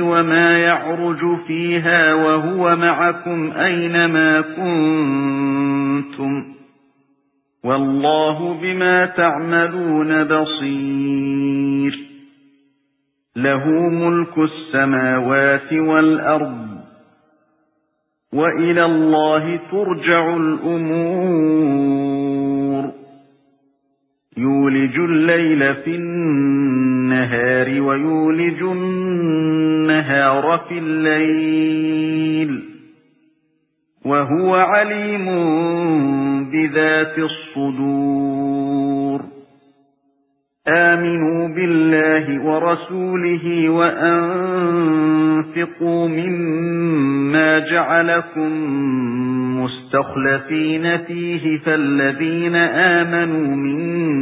وَمَا يَعْرُجُ فِيهَا وَهُوَ مَعَكُمْ أَيْنَمَا كُنتُمْ وَاللَّهُ بِمَا تَعْمَلُونَ بَصِيرٌ لَهُ مُلْكُ السَّمَاوَاتِ وَالْأَرْضِ وَإِلَى اللَّهِ تُرْجَعُ الْأُمُورُ يُولِجُ اللَّيْلَ فِي النَّهَارِ وَيُولِجُ النَّهَارَ فِي اللَّيْلِ وَهُوَ عَلِيمٌ بِذَاتِ الصُّدُورِ. آمِنُوا بِاللَّهِ وَرَسُولِهِ وَأَنفِقُوا مِمَّا جَعَلَكُم مُّسْتَخْلَفِينَ فِيهِ فَالَّذِينَ آمَنُوا مِنكُمْ